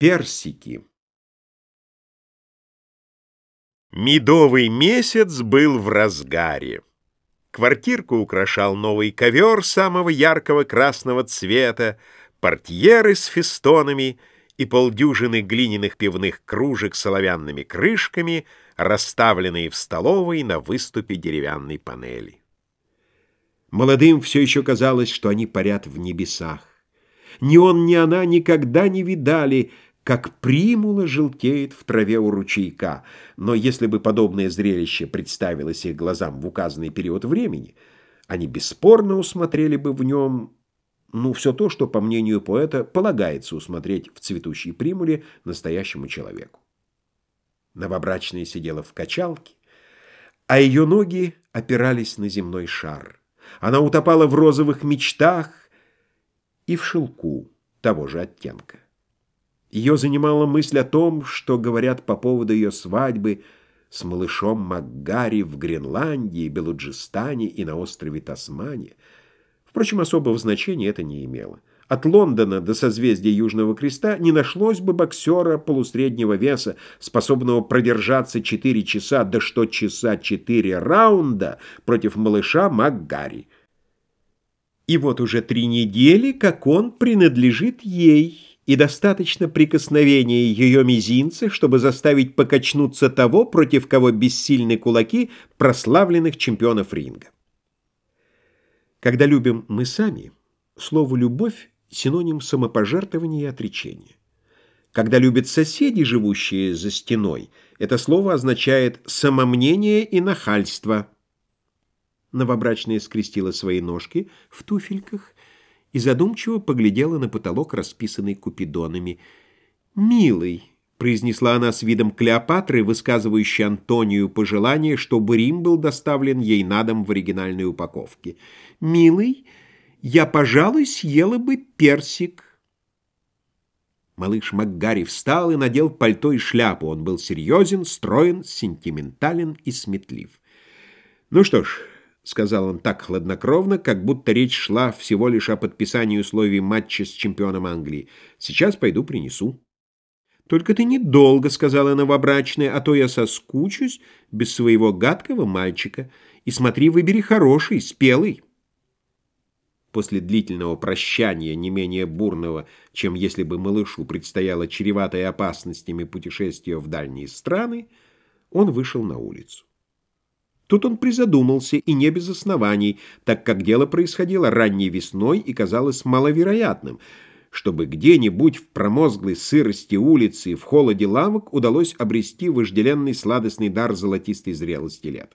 Персики Медовый месяц был в разгаре. Квартирку украшал новый ковер самого яркого красного цвета, портьеры с фестонами и полдюжины глиняных пивных кружек с оловянными крышками, расставленные в столовой на выступе деревянной панели. Молодым все еще казалось, что они парят в небесах. Ни он, ни она никогда не видали, как примула желтеет в траве у ручейка. Но если бы подобное зрелище представилось их глазам в указанный период времени, они бесспорно усмотрели бы в нем, ну, все то, что, по мнению поэта, полагается усмотреть в цветущей примуле настоящему человеку. Новобрачная сидела в качалке, а ее ноги опирались на земной шар. Она утопала в розовых мечтах, и в шелку того же оттенка. Ее занимала мысль о том, что говорят по поводу ее свадьбы с малышом Макгари в Гренландии, Белуджистане и на острове Тасмания. Впрочем, особого значения это не имело. От Лондона до созвездия Южного Креста не нашлось бы боксера полусреднего веса, способного продержаться 4 часа, да что часа 4 раунда против малыша Макгари. И вот уже три недели, как он принадлежит ей, и достаточно прикосновения ее мизинца, чтобы заставить покачнуться того, против кого бессильны кулаки прославленных чемпионов ринга. Когда любим мы сами, слово «любовь» — синоним самопожертвования и отречения. Когда любят соседи, живущие за стеной, это слово означает «самомнение и нахальство». Новобрачная скрестила свои ножки в туфельках и задумчиво поглядела на потолок, расписанный купидонами. «Милый», — произнесла она с видом Клеопатры, высказывающей Антонию пожелание, чтобы Рим был доставлен ей на дом в оригинальной упаковке. «Милый, я, пожалуй, съела бы персик». Малыш Макгари встал и надел пальто и шляпу. Он был серьезен, строен, сентиментален и сметлив. «Ну что ж...» — сказал он так хладнокровно, как будто речь шла всего лишь о подписании условий матча с чемпионом Англии. «Сейчас пойду принесу». «Только ты недолго», — сказала новобрачная, «а то я соскучусь без своего гадкого мальчика. И смотри, выбери хороший, спелый». После длительного прощания, не менее бурного, чем если бы малышу предстояло чреватое опасностями путешествие в дальние страны, он вышел на улицу. Тут он призадумался, и не без оснований, так как дело происходило ранней весной и казалось маловероятным, чтобы где-нибудь в промозглой сырости улицы и в холоде лавок удалось обрести вожделенный сладостный дар золотистой зрелости лет.